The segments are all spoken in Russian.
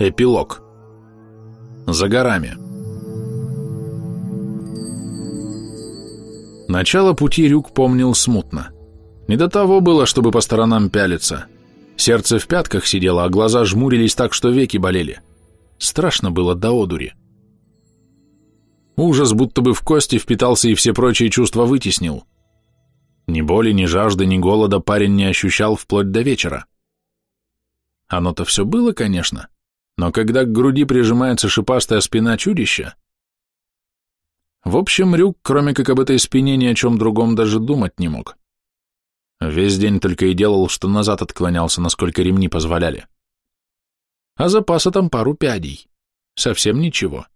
Эпилог. За горами. Начало пути Рюк помнил смутно. Не до того было, чтобы по сторонам пялиться. Сердце в пятках сидело, а глаза жмурились так, что веки болели. Страшно было до одури. Ужас будто бы в кости впитался и все прочие чувства вытеснил. Ни боли, ни жажды, ни голода парень не ощущал вплоть до вечера. Оно-то все было, конечно, но когда к груди прижимается шипастая спина чудища... В общем, Рюк, кроме как об этой спине, ни о чем другом даже думать не мог. Весь день только и делал, что назад отклонялся, насколько ремни позволяли. А запаса там пару пядей. Совсем ничего.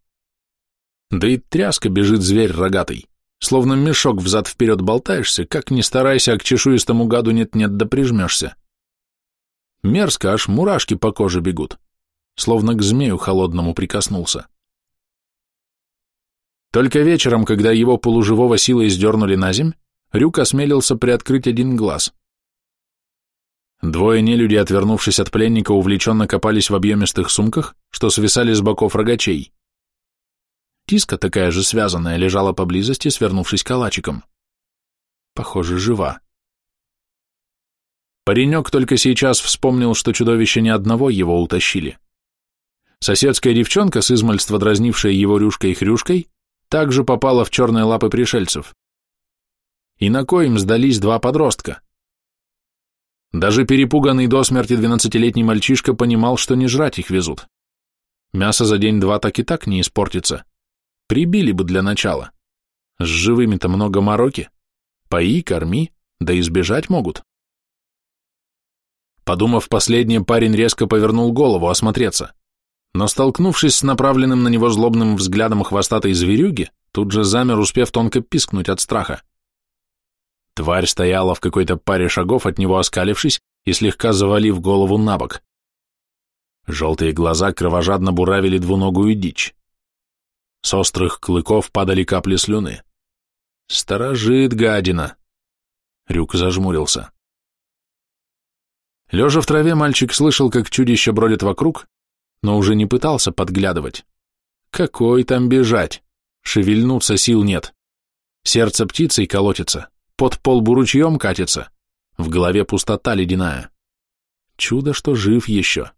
Да и тряска бежит зверь рогатый. Словно мешок взад-вперед болтаешься, как ни старайся, а к чешуистому гаду нет-нет да прижмешься. Мерзко, аж мурашки по коже бегут. Словно к змею холодному прикоснулся. Только вечером, когда его полуживого силой сдернули на земь, Рюк осмелился приоткрыть один глаз. Двое нелюдей, отвернувшись от пленника, увлеченно копались в объемистых сумках, что свисали с боков рогачей. Тиска, такая же связанная, лежала поблизости, свернувшись калачиком. Похоже, жива. Паренек только сейчас вспомнил, что чудовище ни одного его утащили. Соседская девчонка, с измальства дразнившая его рюшкой-хрюшкой, также попала в черные лапы пришельцев и на коим сдались два подростка. Даже перепуганный до смерти двенадцатилетний мальчишка понимал, что не жрать их везут. Мясо за день-два так и так не испортится. Прибили бы для начала. С живыми-то много мороки. Пои, корми, да избежать могут. Подумав последнее, парень резко повернул голову осмотреться. Но столкнувшись с направленным на него злобным взглядом хвостатой зверюги, тут же замер, успев тонко пискнуть от страха. Тварь стояла в какой-то паре шагов от него, оскалившись и слегка завалив голову на бок. Желтые глаза кровожадно буравили двуногую дичь. С острых клыков падали капли слюны. «Сторожит гадина!» Рюк зажмурился. Лежа в траве, мальчик слышал, как чудище бродит вокруг, но уже не пытался подглядывать. Какой там бежать? Шевельнуться сил нет. Сердце птицей колотится, под полбу ручьем катится, в голове пустота ледяная. Чудо, что жив еще.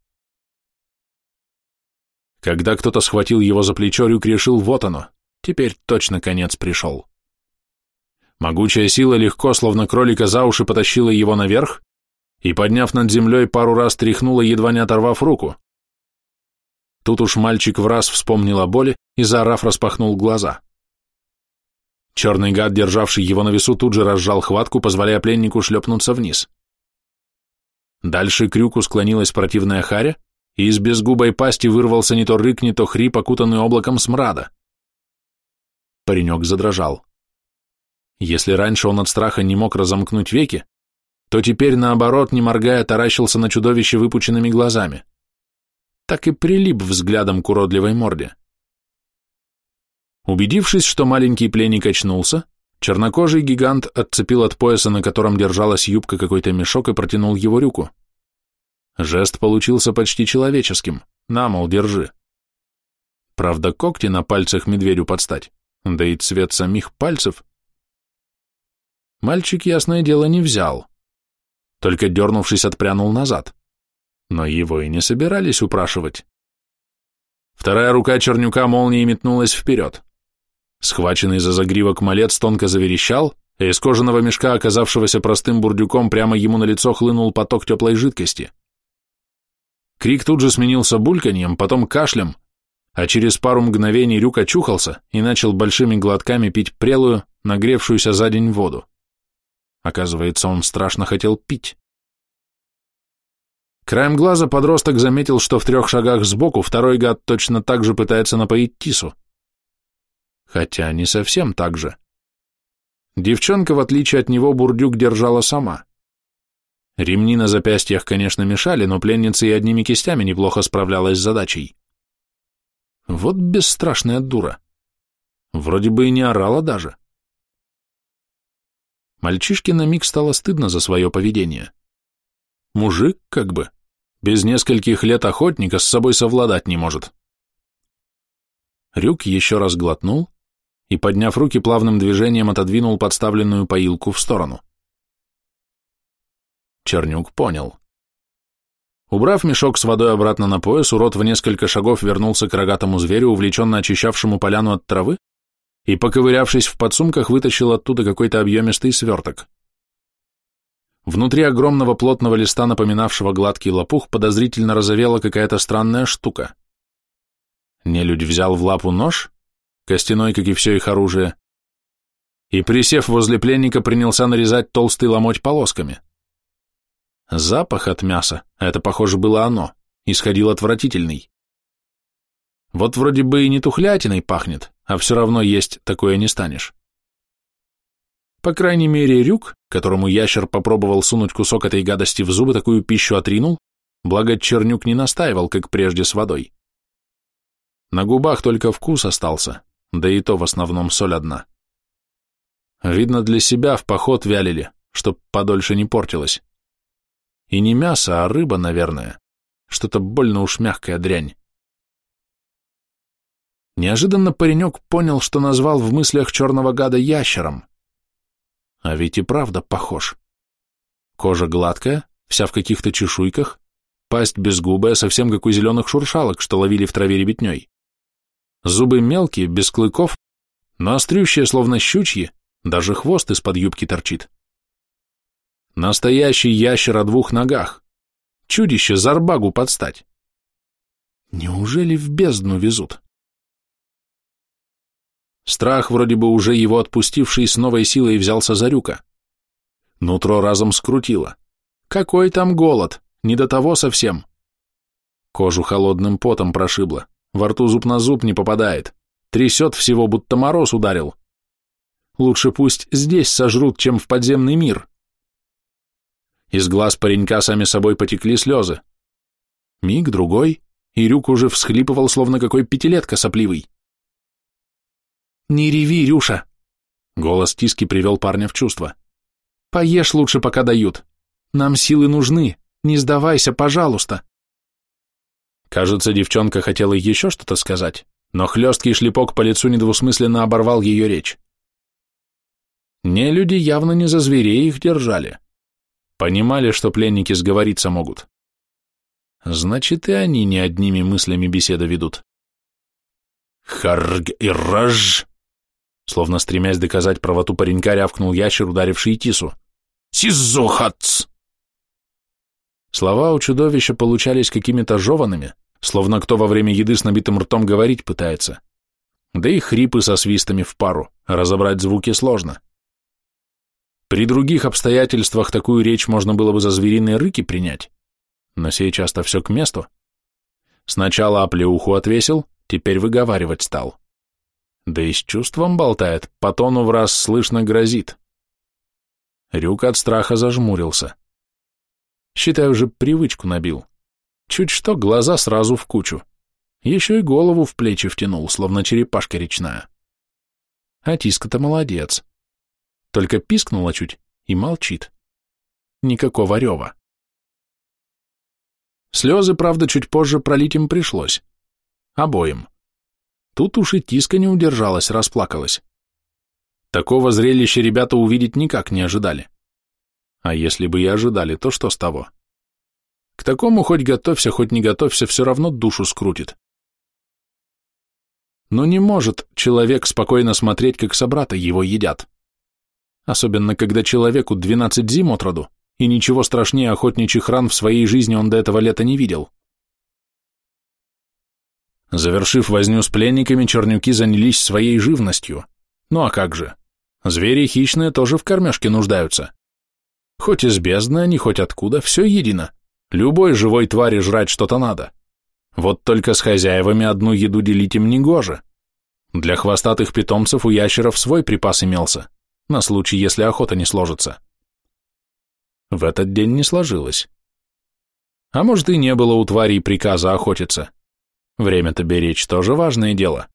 Когда кто-то схватил его за плечо, Рюк решил, вот оно, теперь точно конец пришел. Могучая сила легко, словно кролика за уши, потащила его наверх и, подняв над землей, пару раз тряхнула, едва не оторвав руку. Тут уж мальчик в раз вспомнил о боли и, заорав, распахнул глаза. Черный гад, державший его на весу, тут же разжал хватку, позволяя пленнику шлепнуться вниз. Дальше крюку склонилась противная харя, и из безгубой пасти вырвался не то рык, не то хрип, окутанный облаком смрада. Паренек задрожал. Если раньше он от страха не мог разомкнуть веки, то теперь, наоборот, не моргая, таращился на чудовище выпученными глазами. Так и прилип взглядом к уродливой морде. Убедившись, что маленький пленник очнулся, чернокожий гигант отцепил от пояса, на котором держалась юбка, какой-то мешок и протянул его руку. Жест получился почти человеческим. На, мол, держи. Правда, когти на пальцах медведю подстать, да и цвет самих пальцев. Мальчик, ясное дело, не взял. Только дернувшись, отпрянул назад. Но его и не собирались упрашивать. Вторая рука чернюка молнией метнулась вперед. Схваченный за загривок малец тонко заверещал, и из кожаного мешка, оказавшегося простым бурдюком, прямо ему на лицо хлынул поток теплой жидкости. Крик тут же сменился бульканьем, потом кашлем, а через пару мгновений Рюк очухался и начал большими глотками пить прелую, нагревшуюся за день воду. Оказывается, он страшно хотел пить. Краем глаза подросток заметил, что в трех шагах сбоку второй гад точно так же пытается напоить Тису. Хотя не совсем так же. Девчонка, в отличие от него, бурдюк держала сама. Ремни на запястьях, конечно, мешали, но пленница и одними кистями неплохо справлялась с задачей. Вот бесстрашная дура. Вроде бы и не орала даже. Мальчишке на миг стало стыдно за свое поведение. Мужик, как бы. без нескольких лет охотника с собой совладать не может. Рюк еще раз глотнул и, подняв руки, плавным движением отодвинул подставленную поилку в сторону. Чернюк понял. Убрав мешок с водой обратно на пояс, урод в несколько шагов вернулся к рогатому зверю, увлеченно очищавшему поляну от травы, и, поковырявшись в подсумках, вытащил оттуда какой-то объемистый сверток. Внутри огромного плотного листа, напоминавшего гладкий лопух, подозрительно разовела какая-то странная штука. Нелюдь взял в лапу нож, костяной, как и все их оружие, и, присев возле пленника, принялся нарезать толстый ломоть полосками. Запах от мяса, это, похоже, было оно, исходил отвратительный. Вот вроде бы и не тухлятиной пахнет, а все равно есть такое не станешь. По крайней мере, Рюк, которому ящер попробовал сунуть кусок этой гадости в зубы, такую пищу отринул, благо Чернюк не настаивал, как прежде с водой. На губах только вкус остался, да и то в основном соль одна. Видно, для себя в поход вялили, чтоб подольше не портилось. И не мясо, а рыба, наверное. Что-то больно уж мягкая дрянь. Неожиданно паренек понял, что назвал в мыслях черного гада ящером. А ведь и правда похож. Кожа гладкая, вся в каких-то чешуйках, пасть безгубая, совсем как у зеленых шуршалок, что ловили в траве ребятней. Зубы мелкие, без клыков, но острющие, словно щучьи, даже хвост из-под юбки торчит. Настоящий ящер о двух ногах. Чудище зарбагу подстать. Неужели в бездну везут? Страх, вроде бы уже его отпустивший, с новой силой взялся за рюка. Нутро разом скрутило. Какой там голод? Не до того совсем. Кожу холодным потом прошибло. Во рту зуб на зуб не попадает. Трясет всего, будто мороз ударил. Лучше пусть здесь сожрут, чем в подземный мир. Из глаз паренька сами собой потекли слезы. Миг, другой, и Рюк уже всхлипывал, словно какой пятилетка сопливый. «Не реви, Рюша!» Голос Тиски привел парня в чувство. «Поешь лучше, пока дают. Нам силы нужны. Не сдавайся, пожалуйста!» Кажется, девчонка хотела еще что-то сказать, но хлесткий шлепок по лицу недвусмысленно оборвал ее речь. Не люди явно не за зверей их держали. Понимали, что пленники сговориться могут. Значит, и они не одними мыслями беседа ведут. «Харг и раж!» Словно стремясь доказать правоту паренька, рявкнул ящер, ударивший Тису. «Сизохац!» Слова у чудовища получались какими-то жеванными, словно кто во время еды с набитым ртом говорить пытается. Да и хрипы со свистами в пару, разобрать звуки сложно. При других обстоятельствах такую речь можно было бы за звериные рыки принять, но сейчас-то все к месту. Сначала оплеуху отвесил, теперь выговаривать стал. Да и с чувством болтает, по тону в раз слышно грозит. Рюк от страха зажмурился. Считай, уже привычку набил. Чуть что, глаза сразу в кучу. Еще и голову в плечи втянул, словно черепашка речная. А тиска-то молодец только пискнула чуть и молчит. Никакого рева. Слезы, правда, чуть позже пролить им пришлось. Обоим. Тут уж и тиска не удержалась, расплакалась. Такого зрелища ребята увидеть никак не ожидали. А если бы и ожидали, то что с того? К такому хоть готовься, хоть не готовься, все равно душу скрутит. Но не может человек спокойно смотреть, как собрата его едят особенно когда человеку 12 зим от роду, и ничего страшнее охотничьих ран в своей жизни он до этого лета не видел. Завершив возню с пленниками, чернюки занялись своей живностью. Ну а как же? Звери хищные тоже в кормежке нуждаются. Хоть из бездны они, хоть откуда, все едино. Любой живой твари жрать что-то надо. Вот только с хозяевами одну еду делить им не гоже. Для хвостатых питомцев у ящеров свой припас имелся на случай, если охота не сложится. В этот день не сложилось. А может и не было у тварей приказа охотиться. Время-то беречь тоже важное дело.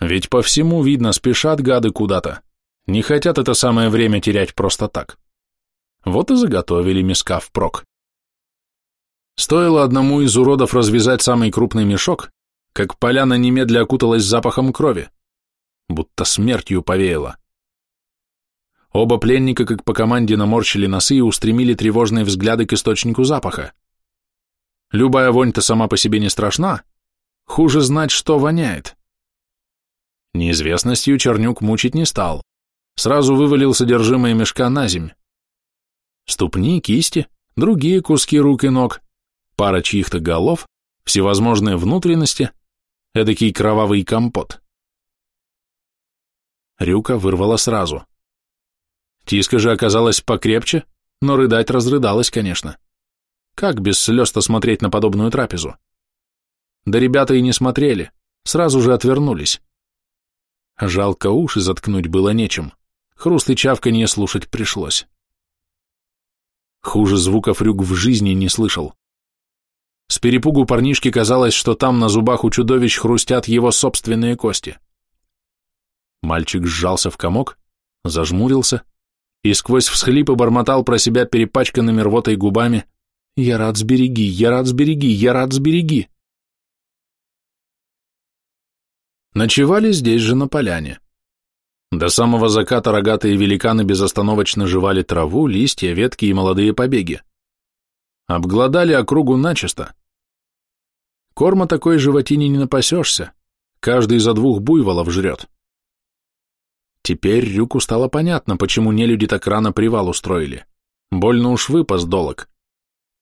Ведь по всему видно, спешат гады куда-то. Не хотят это самое время терять просто так. Вот и заготовили миска впрок. Стоило одному из уродов развязать самый крупный мешок, как поляна немедля окуталась запахом крови, будто смертью повеяло. Оба пленника, как по команде, наморщили носы и устремили тревожные взгляды к источнику запаха. Любая вонь-то сама по себе не страшна, хуже знать, что воняет. Неизвестностью Чернюк мучить не стал, сразу вывалил содержимое мешка на земь. Ступни, кисти, другие куски рук и ног, пара чьих-то голов, всевозможные внутренности, эдакий кровавый компот. Рюка вырвала сразу. Тиска же оказалась покрепче, но рыдать разрыдалась, конечно. Как без слез-то смотреть на подобную трапезу? Да ребята и не смотрели, сразу же отвернулись. Жалко уши заткнуть было нечем, хруст и чавканье слушать пришлось. Хуже звуков рюк в жизни не слышал. С перепугу парнишке казалось, что там на зубах у чудовищ хрустят его собственные кости. Мальчик сжался в комок, зажмурился и сквозь всхлипы бормотал про себя перепачканными рвотой губами «Я рад сбереги, я рад сбереги, я рад сбереги». Ночевали здесь же на поляне. До самого заката рогатые великаны безостановочно жевали траву, листья, ветки и молодые побеги. Обглодали округу начисто. Корма такой животине не напасешься, каждый за двух буйволов жрет. Теперь Рюку стало понятно, почему нелюди так рано привал устроили. Больно уж выпас долог.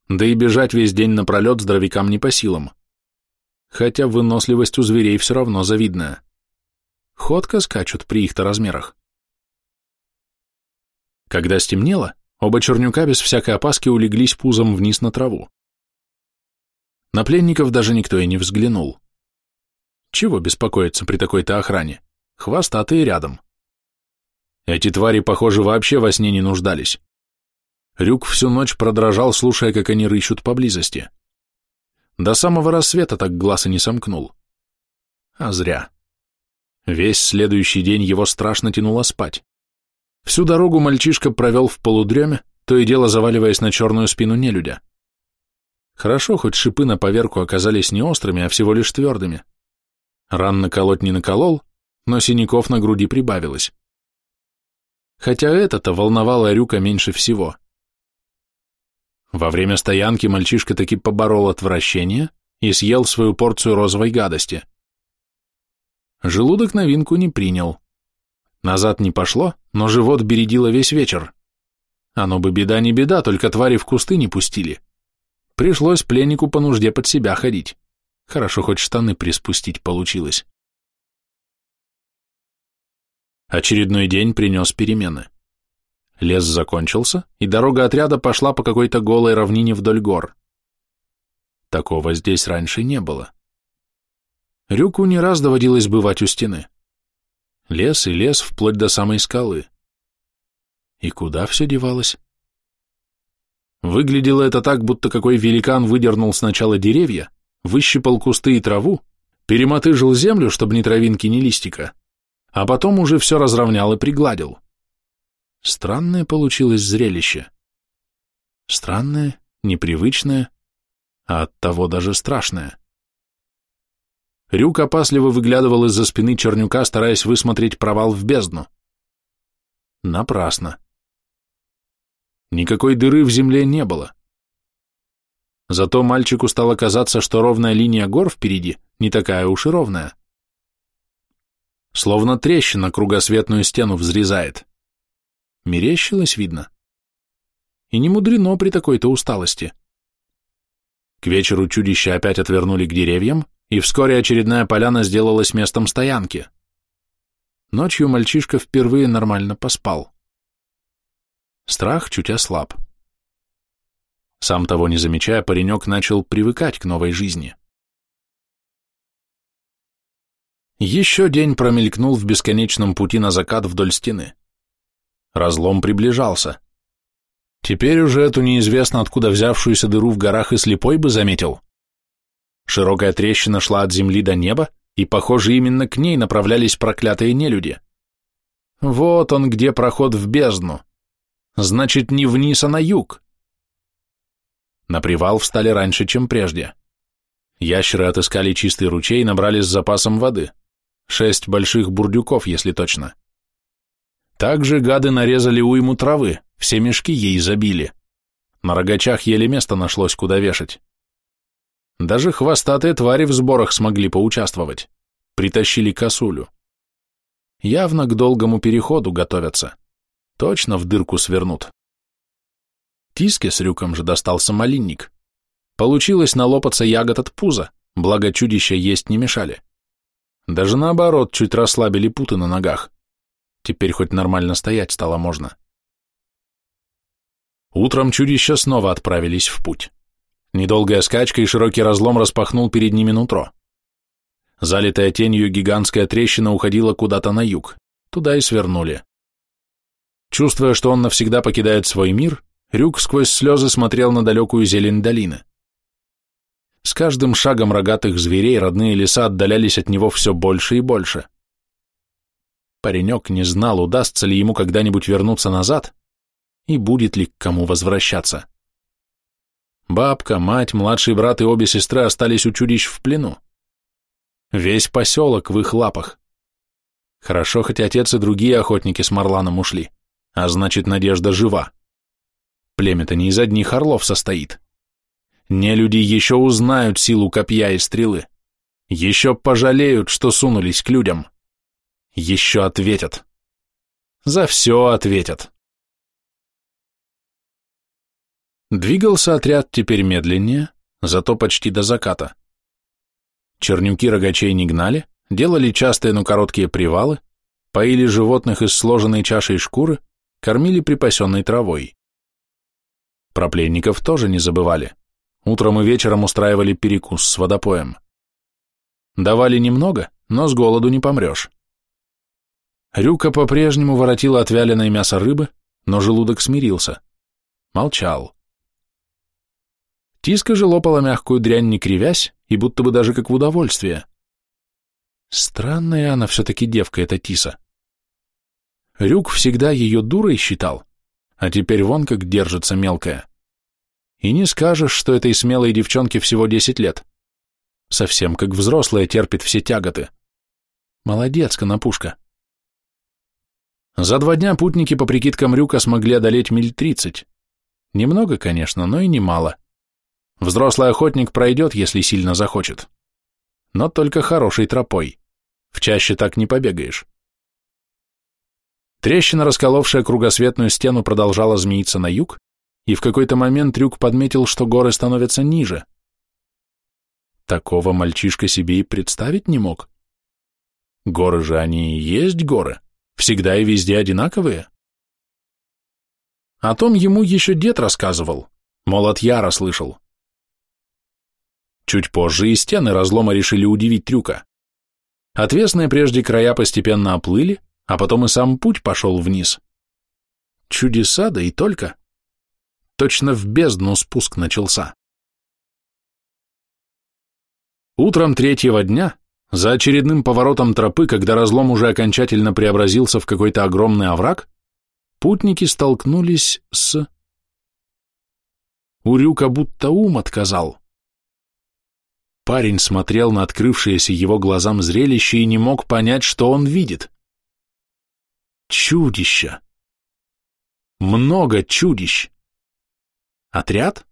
Да и бежать весь день напролет здоровякам не по силам. Хотя выносливость у зверей все равно завидная. Ходко скачут при их-то размерах. Когда стемнело, оба чернюка без всякой опаски улеглись пузом вниз на траву. На пленников даже никто и не взглянул. Чего беспокоиться при такой-то охране? Хвостатые рядом. Эти твари, похоже, вообще во сне не нуждались. Рюк всю ночь продрожал, слушая, как они рыщут поблизости. До самого рассвета так глаз и не сомкнул. А зря. Весь следующий день его страшно тянуло спать. Всю дорогу мальчишка провел в полудреме, то и дело заваливаясь на черную спину нелюдя. Хорошо, хоть шипы на поверку оказались не острыми, а всего лишь твердыми. Ран наколоть не наколол, но синяков на груди прибавилось хотя это-то волновало Рюка меньше всего. Во время стоянки мальчишка таки поборол отвращение и съел свою порцию розовой гадости. Желудок новинку не принял. Назад не пошло, но живот бередило весь вечер. Оно бы беда не беда, только твари в кусты не пустили. Пришлось пленнику по нужде под себя ходить. Хорошо, хоть штаны приспустить получилось. Очередной день принес перемены. Лес закончился, и дорога отряда пошла по какой-то голой равнине вдоль гор. Такого здесь раньше не было. Рюку не раз доводилось бывать у стены. Лес и лес вплоть до самой скалы. И куда все девалось? Выглядело это так, будто какой великан выдернул сначала деревья, выщипал кусты и траву, перемотыжил землю, чтобы ни травинки, ни листика, а потом уже все разровнял и пригладил. Странное получилось зрелище. Странное, непривычное, а оттого даже страшное. Рюк опасливо выглядывал из-за спины Чернюка, стараясь высмотреть провал в бездну. Напрасно. Никакой дыры в земле не было. Зато мальчику стало казаться, что ровная линия гор впереди не такая уж и ровная словно трещина кругосветную стену взрезает. Мерещилось, видно. И не мудрено при такой-то усталости. К вечеру чудища опять отвернули к деревьям, и вскоре очередная поляна сделалась местом стоянки. Ночью мальчишка впервые нормально поспал. Страх чуть ослаб. Сам того не замечая, паренек начал привыкать к новой жизни. Еще день промелькнул в бесконечном пути на закат вдоль стены. Разлом приближался. Теперь уже эту неизвестно откуда взявшуюся дыру в горах и слепой бы заметил. Широкая трещина шла от земли до неба, и, похоже, именно к ней направлялись проклятые нелюди. Вот он где проход в бездну. Значит, не вниз, а на юг. На привал встали раньше, чем прежде. Ящеры отыскали чистый ручей и набрали с запасом воды. Шесть больших бурдюков, если точно. Также гады нарезали уйму травы, все мешки ей забили. На рогачах еле место нашлось, куда вешать. Даже хвостатые твари в сборах смогли поучаствовать. Притащили косулю. Явно к долгому переходу готовятся. Точно в дырку свернут. Тиске с рюком же достался малинник. Получилось налопаться ягод от пуза, благо чудища есть не мешали. Даже наоборот, чуть расслабили путы на ногах. Теперь хоть нормально стоять стало можно. Утром чудища снова отправились в путь. Недолгая скачка и широкий разлом распахнул перед ними нутро. Залитая тенью гигантская трещина уходила куда-то на юг. Туда и свернули. Чувствуя, что он навсегда покидает свой мир, Рюк сквозь слезы смотрел на далекую зелень долины. С каждым шагом рогатых зверей родные леса отдалялись от него все больше и больше. Паренек не знал, удастся ли ему когда-нибудь вернуться назад и будет ли к кому возвращаться. Бабка, мать, младший брат и обе сестры остались у чудищ в плену. Весь поселок в их лапах. Хорошо, хоть отец и другие охотники с Марланом ушли, а значит, надежда жива. Племя-то не из одних орлов состоит. Не люди еще узнают силу копья и стрелы. Еще пожалеют, что сунулись к людям. Еще ответят. За все ответят. Двигался отряд теперь медленнее, зато почти до заката. Чернюки рогачей не гнали, делали частые, но короткие привалы, поили животных из сложенной чашей шкуры, кормили припасенной травой. Про пленников тоже не забывали. Утром и вечером устраивали перекус с водопоем. Давали немного, но с голоду не помрешь. Рюка по-прежнему воротила отвяленное мясо рыбы, но желудок смирился. Молчал. Тиска же лопала мягкую дрянь, не кривясь, и будто бы даже как в удовольствие. Странная она все-таки девка, эта Тиса. Рюк всегда ее дурой считал, а теперь вон как держится мелкая. И не скажешь, что этой смелой девчонке всего десять лет. Совсем как взрослая терпит все тяготы. Молодец, конопушка. За два дня путники по прикидкам Рюка смогли одолеть миль тридцать. Немного, конечно, но и немало. Взрослый охотник пройдет, если сильно захочет. Но только хорошей тропой. В чаще так не побегаешь. Трещина, расколовшая кругосветную стену, продолжала змеиться на юг, и в какой-то момент Трюк подметил, что горы становятся ниже. Такого мальчишка себе и представить не мог. Горы же они и есть горы, всегда и везде одинаковые. О том ему еще дед рассказывал, мол, от Яра слышал. Чуть позже и стены разлома решили удивить трюка. Отвесные прежде края постепенно оплыли, а потом и сам путь пошел вниз. Чудеса, да и только. Точно в бездну спуск начался. Утром третьего дня, за очередным поворотом тропы, когда разлом уже окончательно преобразился в какой-то огромный овраг, путники столкнулись с... Урюка будто ум отказал. Парень смотрел на открывшееся его глазам зрелище и не мог понять, что он видит. Чудища! Много чудищ! Отряд?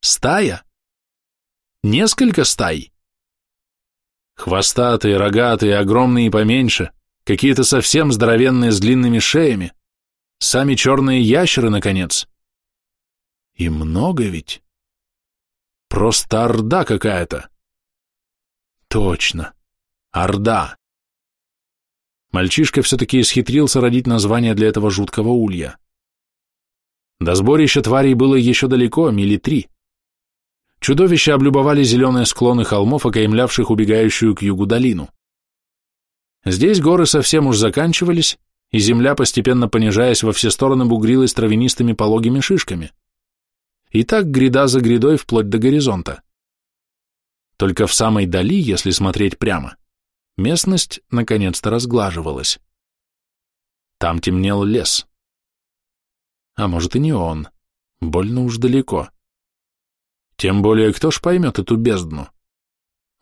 Стая? Несколько стай? Хвостатые, рогатые, огромные и поменьше, какие-то совсем здоровенные с длинными шеями, сами черные ящеры, наконец. И много ведь. Просто орда какая-то. Точно. Орда. Мальчишка все-таки исхитрился родить название для этого жуткого улья. До сборища тварей было еще далеко, мили три. Чудовища облюбовали зеленые склоны холмов, окаймлявших убегающую к югу долину. Здесь горы совсем уж заканчивались, и земля, постепенно понижаясь во все стороны, бугрилась травянистыми пологими шишками и так гряда за грядой вплоть до горизонта. Только в самой дали, если смотреть прямо, местность наконец-то разглаживалась. Там темнел лес. А может и не он, больно уж далеко. Тем более, кто ж поймет эту бездну?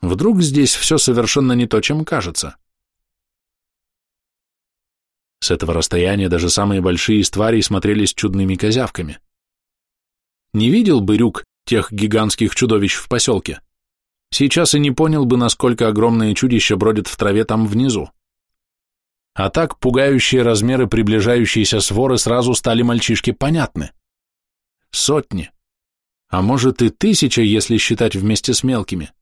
Вдруг здесь все совершенно не то, чем кажется? С этого расстояния даже самые большие из смотрелись чудными козявками. Не видел бы Рюк тех гигантских чудовищ в поселке? Сейчас и не понял бы, насколько огромные чудища бродят в траве там внизу. А так пугающие размеры приближающиеся своры сразу стали мальчишке понятны. Сотни, а может и тысяча, если считать вместе с мелкими.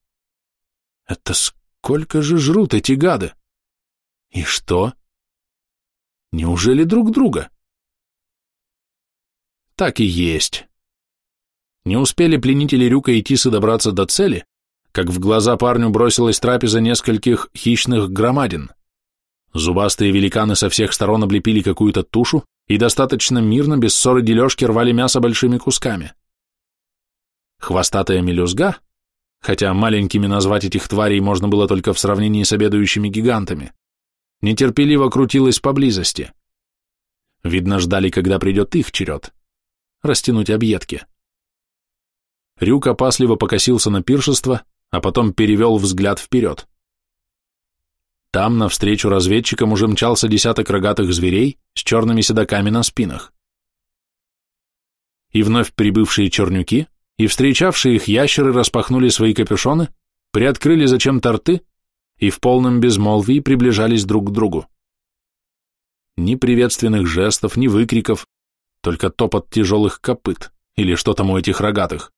Это сколько же жрут эти гады? И что? Неужели друг друга? Так и есть. Не успели пленители Рюка и Тисы добраться до цели, как в глаза парню бросилась трапеза нескольких хищных громадин. Зубастые великаны со всех сторон облепили какую-то тушу и достаточно мирно, без ссоры дележки, рвали мясо большими кусками. Хвостатая мелюзга, хотя маленькими назвать этих тварей можно было только в сравнении с обедающими гигантами, нетерпеливо крутилась поблизости. Видно, ждали, когда придет их черед. Растянуть объедки. Рюк опасливо покосился на пиршество, а потом перевел взгляд вперед. Там, навстречу разведчикам, уже мчался десяток рогатых зверей с черными седаками на спинах. И вновь прибывшие чернюки и встречавшие их ящеры распахнули свои капюшоны, приоткрыли зачем-то рты и в полном безмолвии приближались друг к другу. Ни приветственных жестов, ни выкриков, только топот тяжелых копыт или что там у этих рогатых.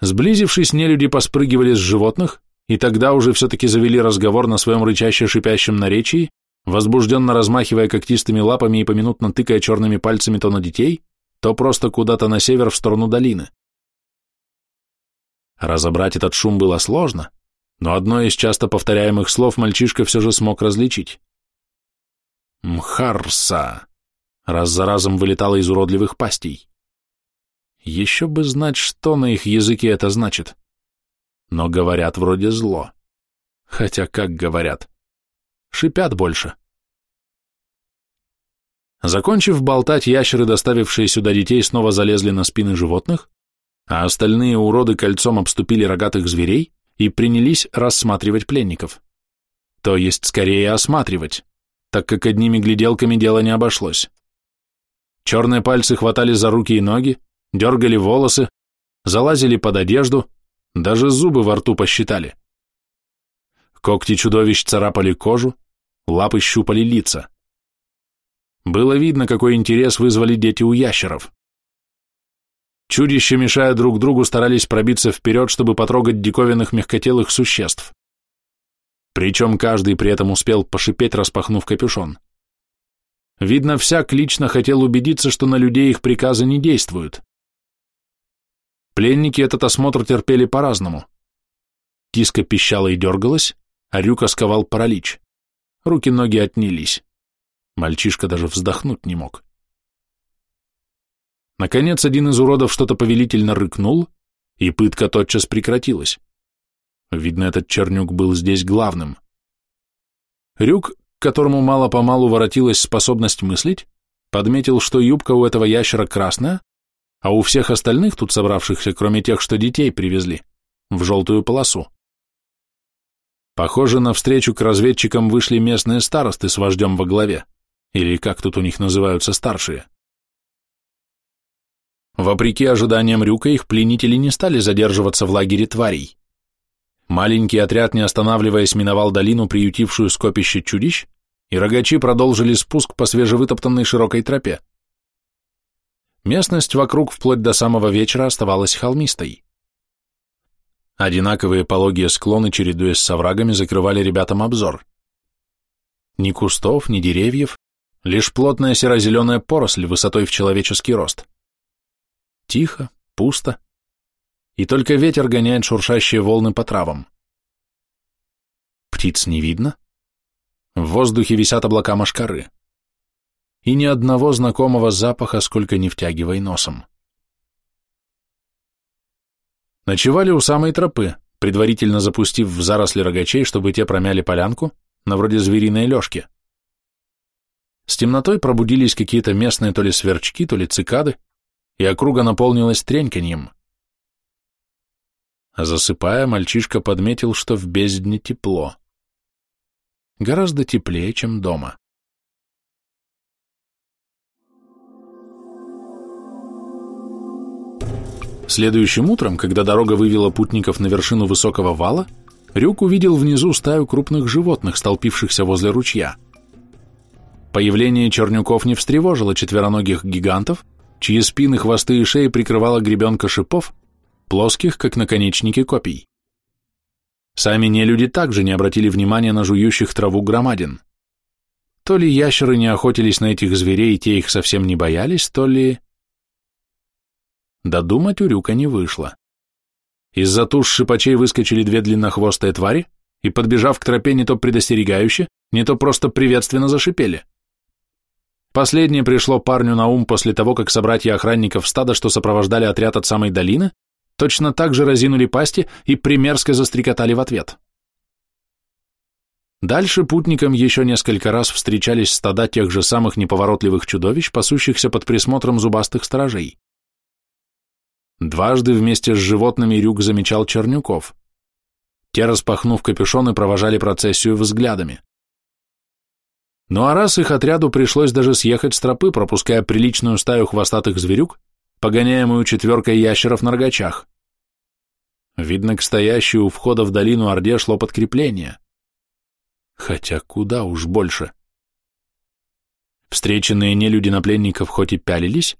Сблизившись, нелюди поспрыгивали с животных, и тогда уже все-таки завели разговор на своем рычаще-шипящем наречии, возбужденно размахивая когтистыми лапами и поминутно тыкая черными пальцами то на детей, то просто куда-то на север в сторону долины. Разобрать этот шум было сложно, но одно из часто повторяемых слов мальчишка все же смог различить. «Мхарса!» раз за разом вылетало из уродливых пастей. Еще бы знать, что на их языке это значит. Но говорят вроде зло. Хотя как говорят? Шипят больше. Закончив болтать, ящеры, доставившие сюда детей, снова залезли на спины животных, а остальные уроды кольцом обступили рогатых зверей и принялись рассматривать пленников. То есть, скорее, осматривать, так как одними гляделками дело не обошлось. Черные пальцы хватали за руки и ноги, дергали волосы, залазили под одежду, даже зубы во рту посчитали. Когти чудовищ царапали кожу, лапы щупали лица. Было видно, какой интерес вызвали дети у ящеров. Чудища, мешая друг другу, старались пробиться вперед, чтобы потрогать диковинных мягкотелых существ. Причем каждый при этом успел пошипеть, распахнув капюшон. Видно, всяк лично хотел убедиться, что на людей их приказы не действуют. Пленники этот осмотр терпели по-разному. Киска пищала и дергалась, а Рюка сковал паралич. Руки-ноги отнялись. Мальчишка даже вздохнуть не мог. Наконец, один из уродов что-то повелительно рыкнул, и пытка тотчас прекратилась. Видно, этот чернюк был здесь главным. Рюк, которому мало-помалу воротилась способность мыслить, подметил, что юбка у этого ящера красная, а у всех остальных тут собравшихся, кроме тех, что детей привезли, в желтую полосу. Похоже, на встречу к разведчикам вышли местные старосты с вождем во главе, или как тут у них называются старшие. Вопреки ожиданиям Рюка, их пленители не стали задерживаться в лагере тварей. Маленький отряд, не останавливаясь, миновал долину, приютившую скопище чудищ, и рогачи продолжили спуск по свежевытоптанной широкой тропе. Местность вокруг вплоть до самого вечера оставалась холмистой. Одинаковые пологие склоны, чередуясь с оврагами, закрывали ребятам обзор. Ни кустов, ни деревьев, лишь плотная серо-зеленая поросль высотой в человеческий рост. Тихо, пусто, и только ветер гоняет шуршащие волны по травам. Птиц не видно. В воздухе висят облака мошкары и ни одного знакомого запаха, сколько не втягивай носом. Ночевали у самой тропы, предварительно запустив в заросли рогачей, чтобы те промяли полянку, на вроде звериной лёжки. С темнотой пробудились какие-то местные то ли сверчки, то ли цикады, и округа наполнилась треньканьем, Засыпая, мальчишка подметил, что в бездне тепло. Гораздо теплее, чем дома. Следующим утром, когда дорога вывела путников на вершину высокого вала, Рюк увидел внизу стаю крупных животных, столпившихся возле ручья. Появление чернюков не встревожило четвероногих гигантов, чьи спины, хвосты и шеи прикрывала гребенка шипов, плоских, как наконечники копий. Сами нелюди также не обратили внимания на жующих траву громадин. То ли ящеры не охотились на этих зверей, и те их совсем не боялись, то ли... Додумать у Рюка не вышло. Из-за туш шипачей выскочили две длиннохвостые твари и, подбежав к тропе, не то предостерегающе, не то просто приветственно зашипели. Последнее пришло парню на ум после того, как собратья охранников стада, что сопровождали отряд от самой долины, точно так же разинули пасти и примерзко застрекотали в ответ. Дальше путникам еще несколько раз встречались стада тех же самых неповоротливых чудовищ, пасущихся под присмотром зубастых сторожей. Дважды вместе с животными Рюк замечал чернюков. Те, распахнув капюшоны, провожали процессию взглядами. Ну а раз их отряду пришлось даже съехать с тропы, пропуская приличную стаю хвостатых зверюк, погоняемую четверкой ящеров на рогачах. Видно, к стоящей у входа в долину Орде шло подкрепление. Хотя куда уж больше. Встреченные нелюди на пленников хоть и пялились,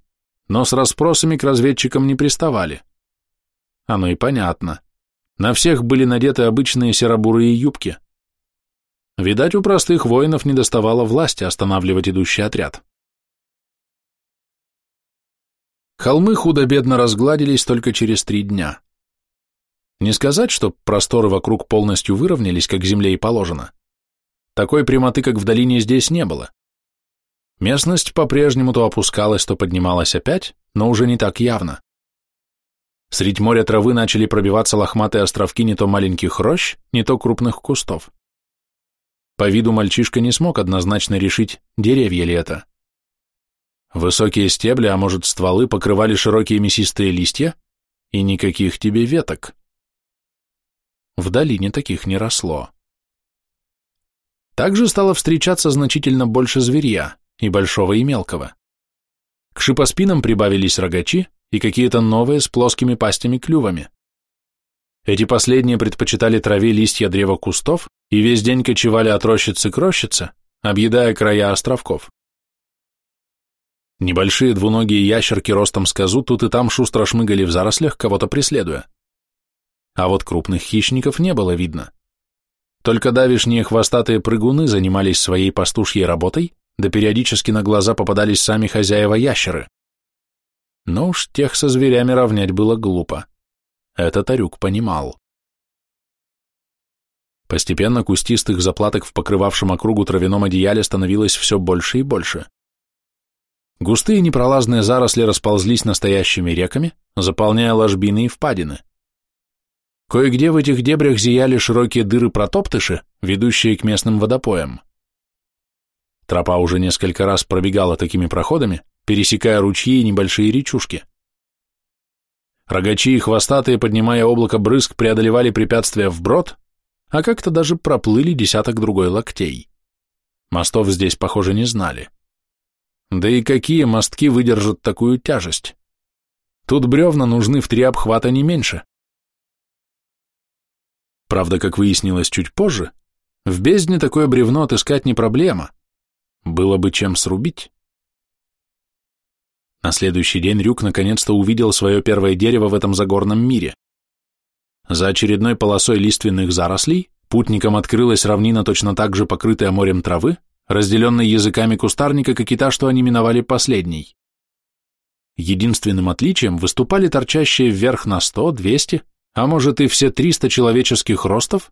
но с расспросами к разведчикам не приставали. Оно и понятно. На всех были надеты обычные серобурые юбки. Видать, у простых воинов не доставало власти останавливать идущий отряд. Холмы худо-бедно разгладились только через три дня. Не сказать, что просторы вокруг полностью выровнялись, как земле и положено. Такой прямоты, как в долине, здесь не было. Местность по-прежнему то опускалась, то поднималась опять, но уже не так явно. Средь моря травы начали пробиваться лохматые островки не то маленьких рощ, не то крупных кустов. По виду мальчишка не смог однозначно решить, деревья ли это. Высокие стебли, а может стволы, покрывали широкие мясистые листья, и никаких тебе веток. В долине таких не росло. Также стало встречаться значительно больше зверья, и большого, и мелкого. К шипоспинам прибавились рогачи и какие-то новые с плоскими пастями-клювами. Эти последние предпочитали траве листья древа кустов и весь день кочевали от рощицы к рощице, объедая края островков. Небольшие двуногие ящерки ростом с козу тут и там шустро шмыгали в зарослях, кого-то преследуя. А вот крупных хищников не было видно. Только давишние хвостатые прыгуны занимались своей пастушьей работой, да периодически на глаза попадались сами хозяева ящеры. Но уж тех со зверями равнять было глупо. Это Тарюк понимал. Постепенно кустистых заплаток в покрывавшем округу травяном одеяле становилось все больше и больше. Густые непролазные заросли расползлись настоящими реками, заполняя ложбины и впадины. Кое-где в этих дебрях зияли широкие дыры-протоптыши, ведущие к местным водопоям. Тропа уже несколько раз пробегала такими проходами, пересекая ручьи и небольшие речушки. Рогачи и хвостатые, поднимая облако брызг, преодолевали препятствия вброд, а как-то даже проплыли десяток другой локтей. Мостов здесь, похоже, не знали. Да и какие мостки выдержат такую тяжесть? Тут бревна нужны в три обхвата не меньше. Правда, как выяснилось чуть позже, в бездне такое бревно отыскать не проблема, было бы чем срубить. На следующий день Рюк наконец-то увидел свое первое дерево в этом загорном мире. За очередной полосой лиственных зарослей путникам открылась равнина, точно так же покрытая морем травы, разделенной языками кустарника, как и та, что они миновали последней. Единственным отличием выступали торчащие вверх на 100, 200, а может и все 300 человеческих ростов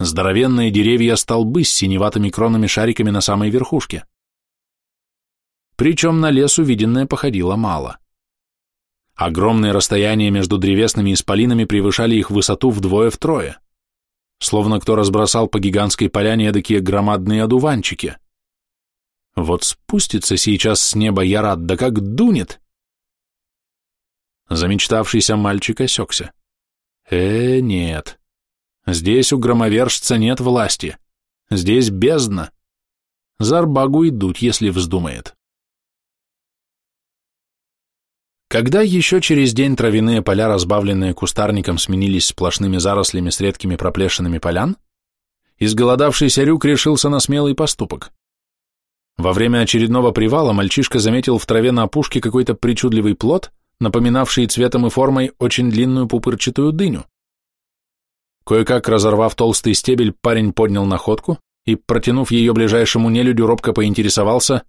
здоровенные деревья-столбы с синеватыми кронами шариками на самой верхушке. Причем на лес увиденное походило мало. Огромные расстояния между древесными исполинами превышали их высоту вдвое-втрое, словно кто разбросал по гигантской поляне такие громадные одуванчики. Вот спустится сейчас с неба Ярат, да как дунет! Замечтавшийся мальчик осекся. Э, нет. Здесь у громовержца нет власти. Здесь бездна. Зарбагу и дуть, если вздумает. Когда еще через день травяные поля, разбавленные кустарником, сменились сплошными зарослями с редкими проплешинами полян, изголодавшийся Рюк решился на смелый поступок. Во время очередного привала мальчишка заметил в траве на опушке какой-то причудливый плод, напоминавший цветом и формой очень длинную пупырчатую дыню. Кое-как разорвав толстый стебель, парень поднял находку и, протянув ее ближайшему нелюдю, робко поинтересовался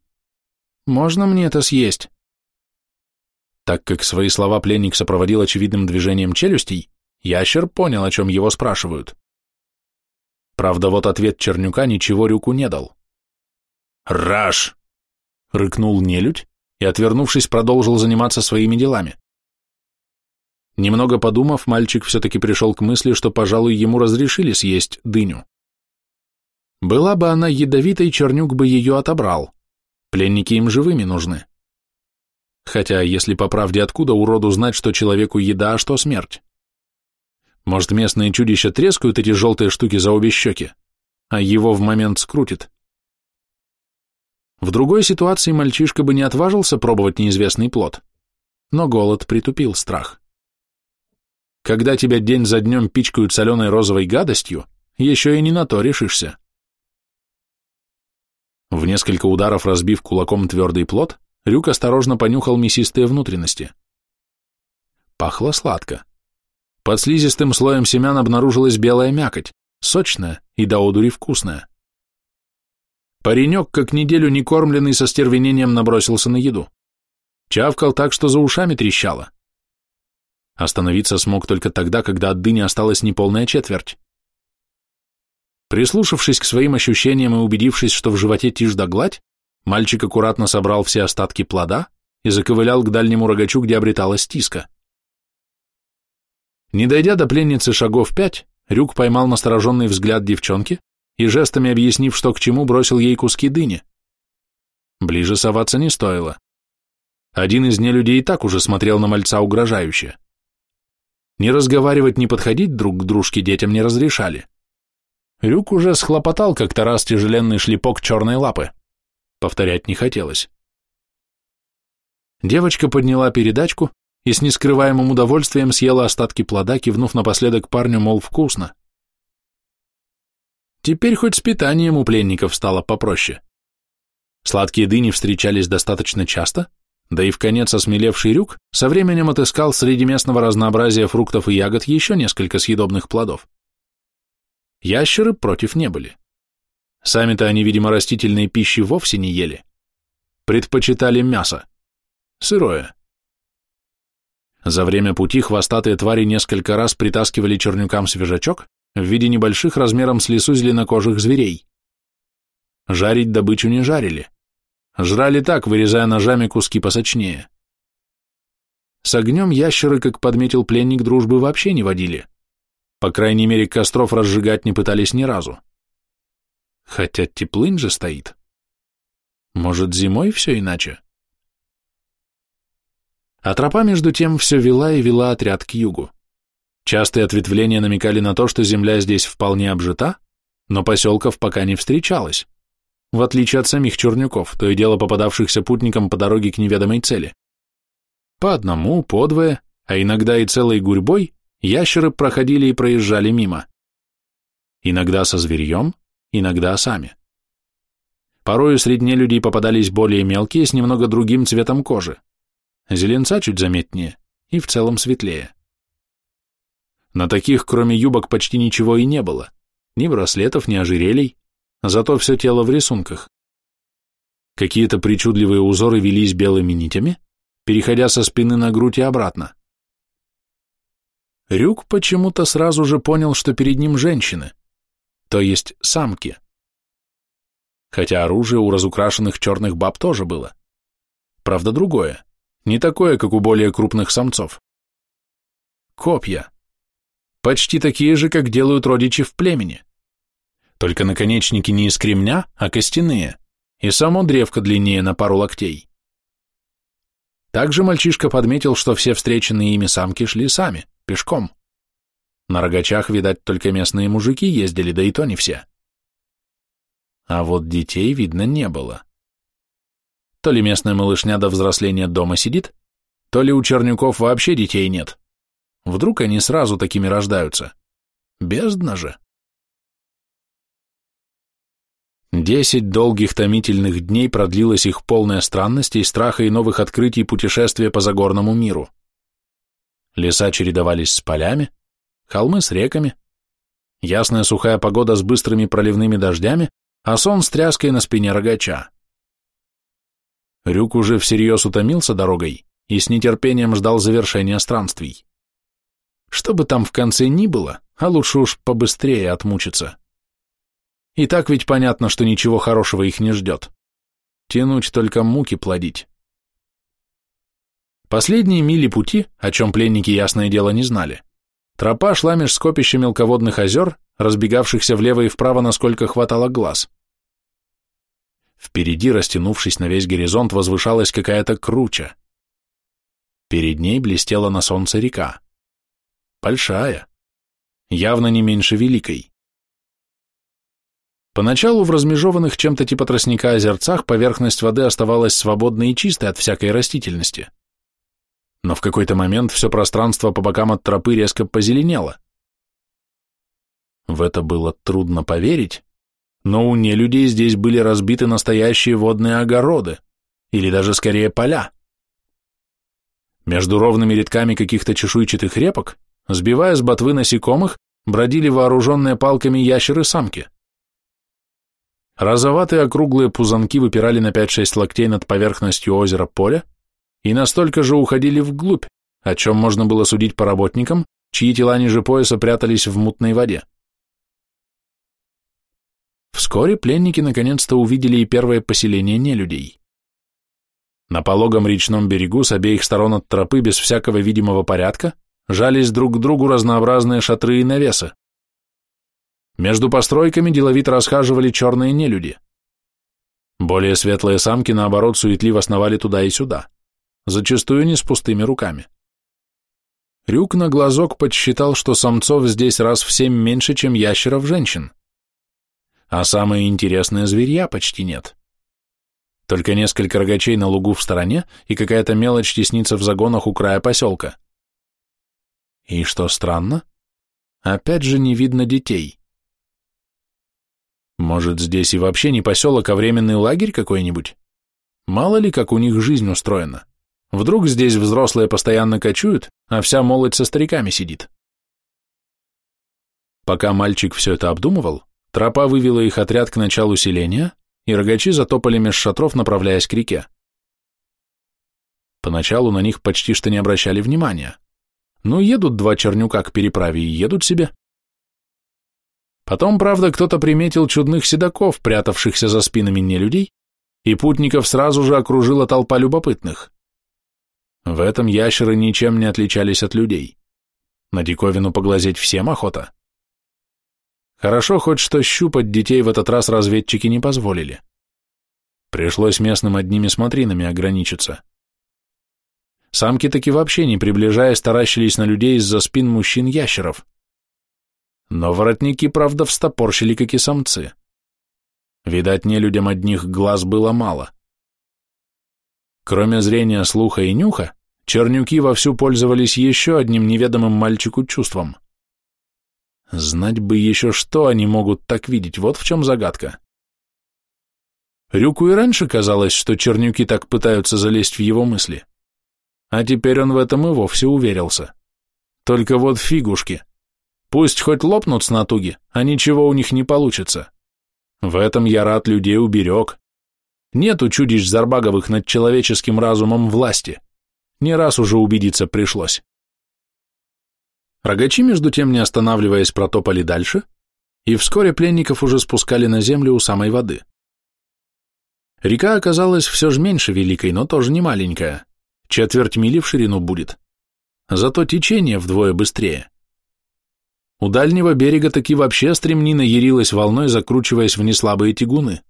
«Можно мне это съесть?» Так как свои слова пленник сопроводил очевидным движением челюстей, ящер понял, о чем его спрашивают. Правда, вот ответ Чернюка ничего Рюку не дал. «Раш!» — рыкнул нелюдь и, отвернувшись, продолжил заниматься своими делами. Немного подумав, мальчик все-таки пришел к мысли, что, пожалуй, ему разрешили съесть дыню. Была бы она ядовитой, Чернюк бы ее отобрал. Пленники им живыми нужны. Хотя, если по правде, откуда уроду знать, что человеку еда, а что смерть? Может, местные чудища трескают эти желтые штуки за обе щеки, а его в момент скрутит. В другой ситуации мальчишка бы не отважился пробовать неизвестный плод, но голод притупил страх. Когда тебя день за днем пичкают соленой розовой гадостью, еще и не на то решишься. В несколько ударов разбив кулаком твердый плод, Рюк осторожно понюхал мясистые внутренности. Пахло сладко. Под слизистым слоем семян обнаружилась белая мякоть, сочная и до одури вкусная. Паренек, как неделю не кормленный, со стервенением набросился на еду. Чавкал так, что за ушами трещало. Остановиться смог только тогда, когда от дыни осталась неполная четверть. Прислушавшись к своим ощущениям и убедившись, что в животе тишь да гладь, мальчик аккуратно собрал все остатки плода и заковылял к дальнему рогачу, где обреталась тиска. Не дойдя до пленницы шагов пять, Рюк поймал настороженный взгляд девчонки и, жестами объяснив, что к чему, бросил ей куски дыни. Ближе соваться не стоило. Один из нелюдей так уже смотрел на мальца угрожающе. Ни разговаривать, ни подходить друг к дружке детям не разрешали. Рюк уже схлопотал как-то раз тяжеленный шлепок черной лапы. Повторять не хотелось. Девочка подняла передачку и с нескрываемым удовольствием съела остатки плода, кивнув напоследок парню, мол, вкусно. Теперь хоть с питанием у пленников стало попроще. Сладкие дыни встречались достаточно часто, да и в конец осмелевший рюк со временем отыскал среди местного разнообразия фруктов и ягод еще несколько съедобных плодов. Ящеры против не были. Сами-то они, видимо, растительной пищи вовсе не ели. Предпочитали мясо. Сырое. За время пути хвостатые твари несколько раз притаскивали чернюкам свежачок в виде небольших размером с лесу зеленокожих зверей. Жарить добычу не жарили. Жрали так, вырезая ножами куски посочнее. С огнем ящеры, как подметил пленник, дружбы вообще не водили. По крайней мере, костров разжигать не пытались ни разу. Хотя теплынь же стоит. Может, зимой все иначе? А тропа, между тем, все вела и вела отряд к югу. Частые ответвления намекали на то, что земля здесь вполне обжита, но поселков пока не встречалось, в отличие от самих чернюков, то и дело попадавшихся путникам по дороге к неведомой цели. По одному, по двое, а иногда и целой гурьбой ящеры проходили и проезжали мимо. Иногда со зверьем, иногда сами. Порою среди людей попадались более мелкие с немного другим цветом кожи, Зеленца чуть заметнее и в целом светлее. На таких, кроме юбок, почти ничего и не было. Ни браслетов, ни ожерелий, зато все тело в рисунках. Какие-то причудливые узоры велись белыми нитями, переходя со спины на грудь и обратно. Рюк почему-то сразу же понял, что перед ним женщины, то есть самки. Хотя оружие у разукрашенных черных баб тоже было. Правда, другое. Не такое, как у более крупных самцов. Копья. Почти такие же, как делают родичи в племени. Только наконечники не из кремня, а костяные, и само древко длиннее на пару локтей. Также мальчишка подметил, что все встреченные ими самки шли сами, пешком. На рогачах, видать, только местные мужики ездили, да и то не все. А вот детей, видно, не было. То ли местная малышня до взросления дома сидит, то ли у чернюков вообще детей нет. Вдруг они сразу такими рождаются. Бездна же. Десять долгих томительных дней продлилась их полная странностей, страха и новых открытий путешествия по загорному миру. Леса чередовались с полями, холмы с реками, ясная сухая погода с быстрыми проливными дождями, а сон с тряской на спине рогача. Рюк уже всерьез утомился дорогой и с нетерпением ждал завершения странствий. Что бы там в конце ни было, а лучше уж побыстрее отмучиться. И так ведь понятно, что ничего хорошего их не ждет. Тянуть только муки плодить. Последние мили пути, о чем пленники ясное дело не знали, тропа шла меж скопища мелководных озер, разбегавшихся влево и вправо, насколько хватало глаз. Впереди, растянувшись на весь горизонт, возвышалась какая-то круча. Перед ней блестела на солнце река. Большая. Явно не меньше великой. Поначалу в размежованных чем-то типа тростника озерцах поверхность воды оставалась свободной и чистой от всякой растительности. Но в какой-то момент все пространство по бокам от тропы резко позеленело. В это было трудно поверить, но у нелюдей здесь были разбиты настоящие водные огороды, или даже скорее поля. Между ровными рядками каких-то чешуйчатых репок, сбивая с ботвы насекомых, бродили вооруженные палками ящеры-самки. Розоватые округлые пузанки выпирали на 5-6 локтей над поверхностью озера поля и настолько же уходили вглубь, о чем можно было судить по работникам, чьи тела ниже пояса прятались в мутной воде. Вскоре пленники наконец-то увидели и первое поселение нелюдей. На пологом речном берегу с обеих сторон от тропы без всякого видимого порядка жались друг к другу разнообразные шатры и навесы. Между постройками деловито расхаживали черные нелюди. Более светлые самки, наоборот, суетливо сновали туда и сюда, зачастую не с пустыми руками. Рюк на глазок подсчитал, что самцов здесь раз в семь меньше, чем ящеров женщин. А самое интересное зверья почти нет. Только несколько рогачей на лугу в стороне и какая-то мелочь теснится в загонах у края поселка. И что странно, опять же не видно детей. Может, здесь и вообще не поселок, а временный лагерь какой-нибудь? Мало ли, как у них жизнь устроена. Вдруг здесь взрослые постоянно кочуют, а вся молодь со стариками сидит. Пока мальчик все это обдумывал, тропа вывела их отряд к началу селения, и рогачи затопали меж шатров, направляясь к реке. Поначалу на них почти что не обращали внимания. Ну, едут два чернюка к переправе и едут себе. Потом, правда, кто-то приметил чудных седаков, прятавшихся за спинами нелюдей, и путников сразу же окружила толпа любопытных. В этом ящеры ничем не отличались от людей. На диковину поглазеть всем охота. Хорошо хоть что щупать детей в этот раз разведчики не позволили. Пришлось местным одними смотринами ограничиться. Самки таки вообще не приближаясь таращились на людей из-за спин мужчин-ящеров. Но воротники, правда, встопорщили, как и самцы. Видать, не людям одних глаз было мало. Кроме зрения, слуха и нюха, чернюки вовсю пользовались еще одним неведомым мальчику чувством. Знать бы еще, что они могут так видеть, вот в чем загадка. Рюку и раньше казалось, что чернюки так пытаются залезть в его мысли. А теперь он в этом и вовсе уверился. Только вот фигушки. Пусть хоть лопнут с натуги, а ничего у них не получится. В этом я рад людей уберег. Нету чудищ Зарбаговых над человеческим разумом власти. Не раз уже убедиться пришлось. Рогачи, между тем, не останавливаясь, протопали дальше, и вскоре пленников уже спускали на землю у самой воды. Река оказалась все же меньше великой, но тоже не маленькая. Четверть мили в ширину будет. Зато течение вдвое быстрее. У дальнего берега таки вообще стремнина ярилась волной, закручиваясь в неслабые тягуны.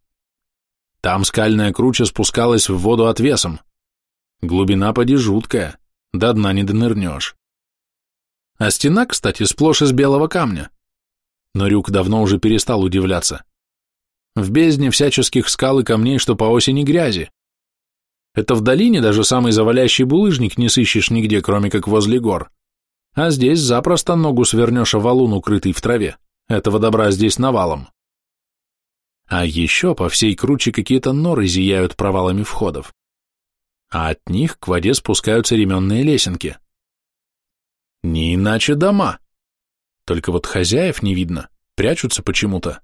Там скальная круча спускалась в воду отвесом. Глубина поди жуткая, до дна не донырнешь. а стена, кстати, сплошь из белого камня. Но Рюк давно уже перестал удивляться. В бездне всяческих скал и камней, что по осени грязи. Это в долине даже самый завалящий булыжник не сыщешь нигде, кроме как возле гор. А здесь запросто ногу свернешь о валун, укрытый в траве. Этого добра здесь навалом. А еще по всей круче какие-то норы зияют провалами входов. А от них к воде спускаются ременные лесенки. Не иначе дома. Только вот хозяев не видно, прячутся почему-то.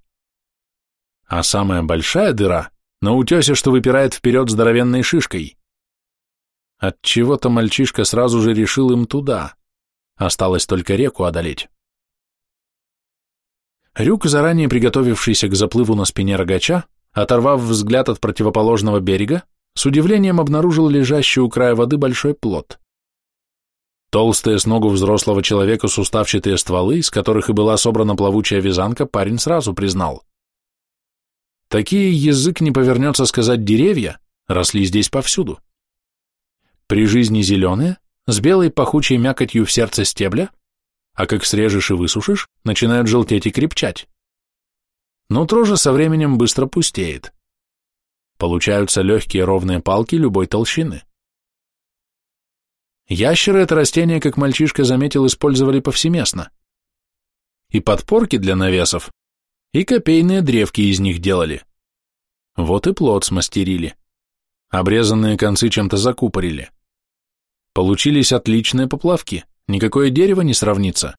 А самая большая дыра на утесе, что выпирает вперед здоровенной шишкой. От чего то мальчишка сразу же решил им туда. Осталось только реку одолеть. Рюк, заранее приготовившийся к заплыву на спине рогача, оторвав взгляд от противоположного берега, с удивлением обнаружил лежащий у края воды большой плод. Толстые с ногу взрослого человека суставчатые стволы, из которых и была собрана плавучая вязанка, парень сразу признал. Такие язык не повернется сказать деревья, росли здесь повсюду. При жизни зеленые, с белой пахучей мякотью в сердце стебля, а как срежешь и высушишь, начинают желтеть и крепчать. Нутро же со временем быстро пустеет. Получаются легкие ровные палки любой толщины. Ящеры это растение, как мальчишка заметил, использовали повсеместно. И подпорки для навесов, и копейные древки из них делали. Вот и плод смастерили. Обрезанные концы чем-то закупорили. Получились отличные поплавки, никакое дерево не сравнится.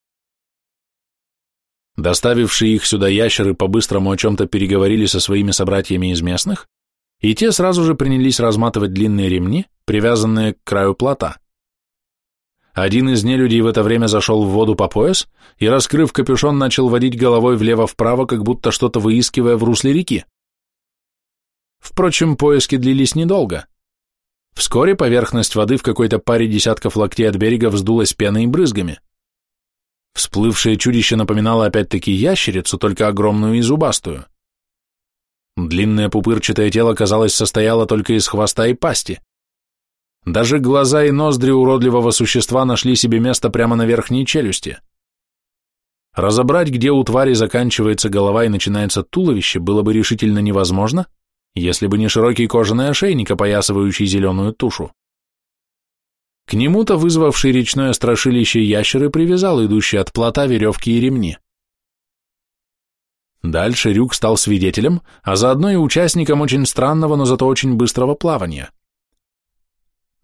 Доставившие их сюда ящеры по-быстрому о чем-то переговорили со своими собратьями из местных, и те сразу же принялись разматывать длинные ремни, привязанные к краю плота. Один из нелюдей в это время зашел в воду по пояс и, раскрыв капюшон, начал водить головой влево-вправо, как будто что-то выискивая в русле реки. Впрочем, поиски длились недолго. Вскоре поверхность воды в какой-то паре десятков локтей от берега вздулась пеной и брызгами. Всплывшее чудище напоминало опять-таки ящерицу, только огромную и зубастую. Длинное пупырчатое тело, казалось, состояло только из хвоста и пасти. Даже глаза и ноздри уродливого существа нашли себе место прямо на верхней челюсти. Разобрать, где у твари заканчивается голова и начинается туловище, было бы решительно невозможно, если бы не широкий кожаный ошейник, опоясывающий зеленую тушу. К нему-то вызвавший речное страшилище ящеры привязал идущие от плота веревки и ремни. Дальше Рюк стал свидетелем, а заодно и участником очень странного, но зато очень быстрого плавания.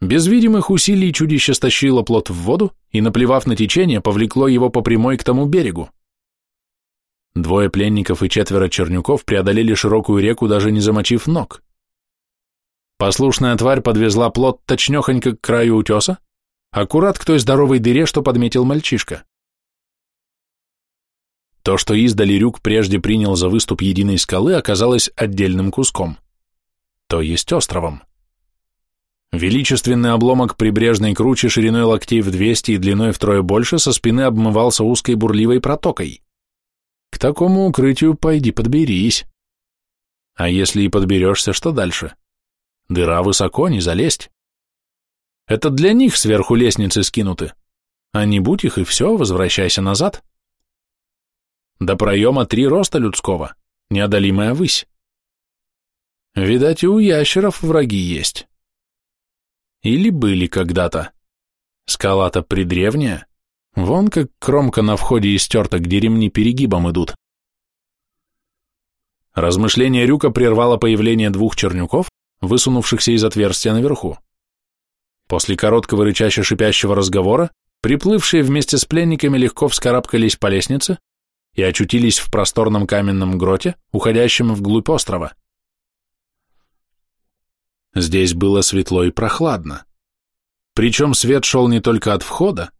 Без видимых усилий чудище стащило плот в воду и, наплевав на течение, повлекло его по прямой к тому берегу. Двое пленников и четверо чернюков преодолели широкую реку, даже не замочив ног. Послушная тварь подвезла плот точнехонько к краю утеса, аккурат к той здоровой дыре, что подметил мальчишка. То, что издали Рюк прежде принял за выступ единой скалы, оказалось отдельным куском, то есть островом. Величественный обломок прибрежной кручи шириной локтей в 200 и длиной втрое больше со спины обмывался узкой бурливой протокой. К такому укрытию пойди подберись. А если и подберешься, что дальше? Дыра высоко, не залезть. Это для них сверху лестницы скинуты. А не будь их, и все, возвращайся назад. До проема три роста людского, неодолимая высь. Видать, и у ящеров враги есть. Или были когда-то. Скала-то придревняя. Вон как кромка на входе истерта, где ремни перегибом идут. Размышление Рюка прервало появление двух чернюков, высунувшихся из отверстия наверху. После короткого рычаще-шипящего разговора, приплывшие вместе с пленниками легко вскарабкались по лестнице и очутились в просторном каменном гроте, уходящем вглубь острова. Здесь было светло и прохладно. Причем свет шел не только от входа,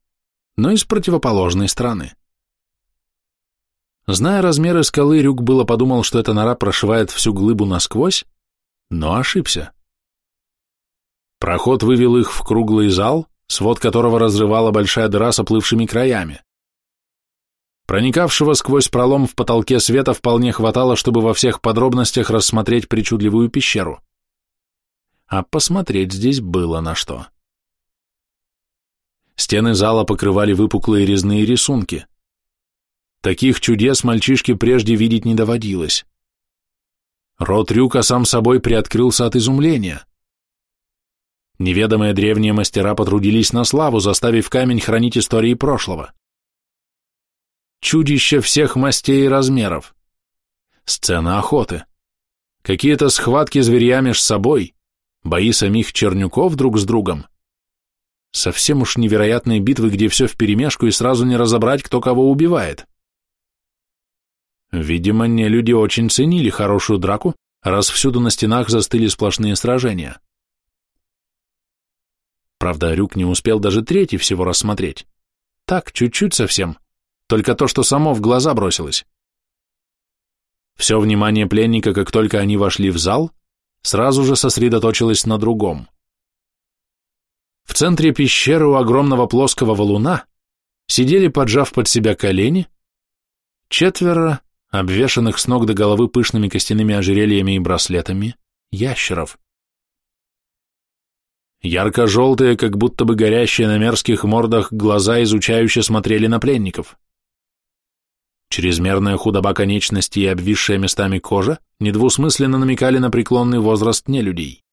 но и с противоположной стороны. Зная размеры скалы, Рюк было подумал, что эта нора прошивает всю глыбу насквозь, но ошибся. Проход вывел их в круглый зал, свод которого разрывала большая дыра с оплывшими краями. Проникавшего сквозь пролом в потолке света вполне хватало, чтобы во всех подробностях рассмотреть причудливую пещеру а посмотреть здесь было на что. Стены зала покрывали выпуклые резные рисунки. Таких чудес мальчишке прежде видеть не доводилось. Рот Рюка сам собой приоткрылся от изумления. Неведомые древние мастера потрудились на славу, заставив камень хранить истории прошлого. Чудища всех мастей и размеров. Сцена охоты. Какие-то схватки зверья меж собой, бои самих чернюков друг с другом. Совсем уж невероятные битвы, где все вперемешку и сразу не разобрать, кто кого убивает. Видимо, не люди очень ценили хорошую драку, раз всюду на стенах застыли сплошные сражения. Правда, Рюк не успел даже третий всего рассмотреть. Так, чуть-чуть совсем, только то, что само в глаза бросилось. Все внимание пленника, как только они вошли в зал, сразу же сосредоточилось на другом. В центре пещеры у огромного плоского валуна сидели, поджав под себя колени, четверо обвешанных с ног до головы пышными костяными ожерельями и браслетами, ящеров. Ярко-желтые, как будто бы горящие на мерзких мордах, глаза изучающе смотрели на пленников. Чрезмерная худоба конечностей и обвисшая местами кожа недвусмысленно намекали на преклонный возраст нелюдей.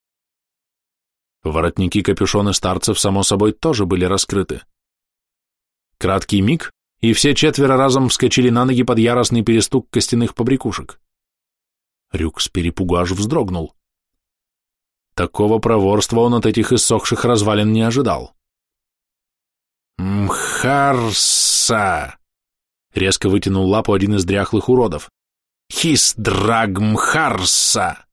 Воротники капюшоны старцев, само собой, тоже были раскрыты. Краткий миг, и все четверо разом вскочили на ноги под яростный перестук костяных побрякушек. Рюк с перепугу аж вздрогнул. Такого проворства он от этих иссохших развалин не ожидал. «Мхарса!» — резко вытянул лапу один из дряхлых уродов. «Хисдрагмхарса!»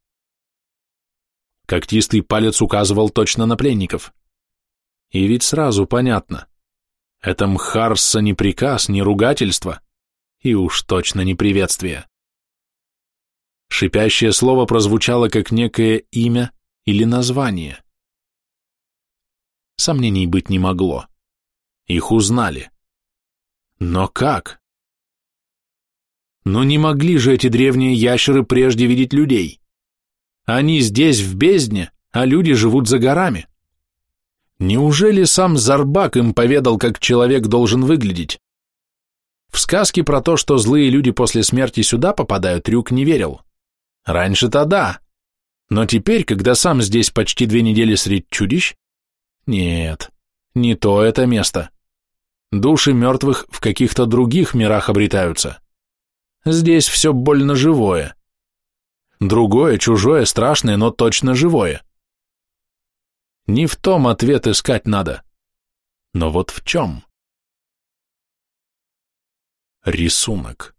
Когтистый палец указывал точно на пленников. И ведь сразу понятно. Это Мхарса не приказ, не ругательство, и уж точно не приветствие. Шипящее слово прозвучало как некое имя или название. Сомнений быть не могло. Их узнали. Но как? Но не могли же эти древние ящеры прежде видеть людей. Они здесь, в бездне, а люди живут за горами. Неужели сам Зарбак им поведал, как человек должен выглядеть? В сказки про то, что злые люди после смерти сюда попадают, Трюк не верил. Раньше-то да. Но теперь, когда сам здесь почти две недели среди чудищ, нет, не то это место. Души мертвых в каких-то других мирах обретаются. Здесь все больно живое. Другое, чужое, страшное, но точно живое. Не в том ответ искать надо. Но вот в чем? Рисунок.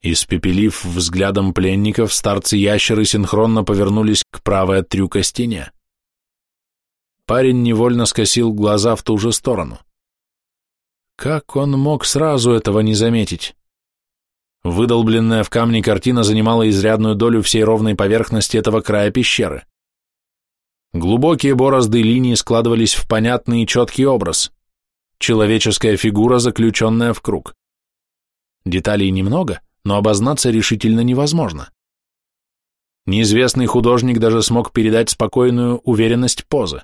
Испепелив взглядом пленников, старцы-ящеры синхронно повернулись к правой от трюка стене. Парень невольно скосил глаза в ту же сторону. Как он мог сразу этого не заметить? Выдолбленная в камне картина занимала изрядную долю всей ровной поверхности этого края пещеры. Глубокие борозды линий складывались в понятный и четкий образ. Человеческая фигура, заключенная в круг. Деталей немного, но обознаться решительно невозможно. Неизвестный художник даже смог передать спокойную уверенность позы.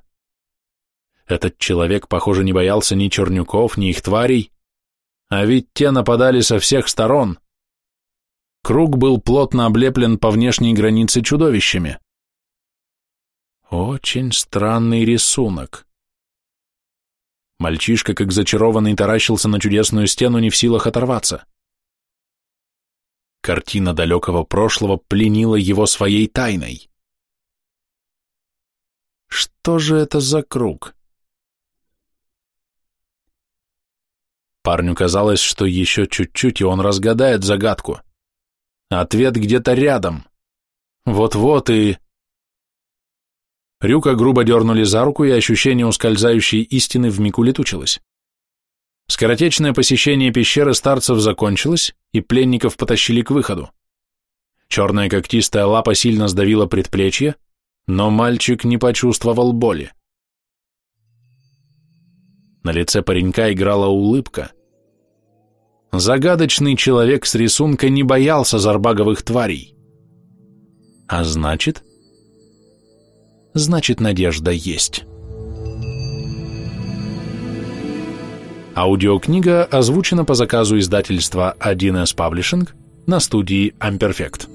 Этот человек, похоже, не боялся ни чернюков, ни их тварей, а ведь те нападали со всех сторон. Круг был плотно облеплен по внешней границе чудовищами. Очень странный рисунок. Мальчишка, как зачарованный, таращился на чудесную стену, не в силах оторваться. Картина далекого прошлого пленила его своей тайной. Что же это за круг? Парню казалось, что еще чуть-чуть, и он разгадает загадку. Ответ где-то рядом. Вот-вот и... Рюка грубо дернули за руку, и ощущение ускользающей истины вмиг улетучилось. Скоротечное посещение пещеры старцев закончилось, и пленников потащили к выходу. Черная когтистая лапа сильно сдавила предплечье, но мальчик не почувствовал боли. На лице паренька играла улыбка. Загадочный человек с рисунка не боялся зарбаговых тварей. А значит значит надежда есть. Аудиокнига озвучена по заказу издательства 1С Publishing на студии Amperfect.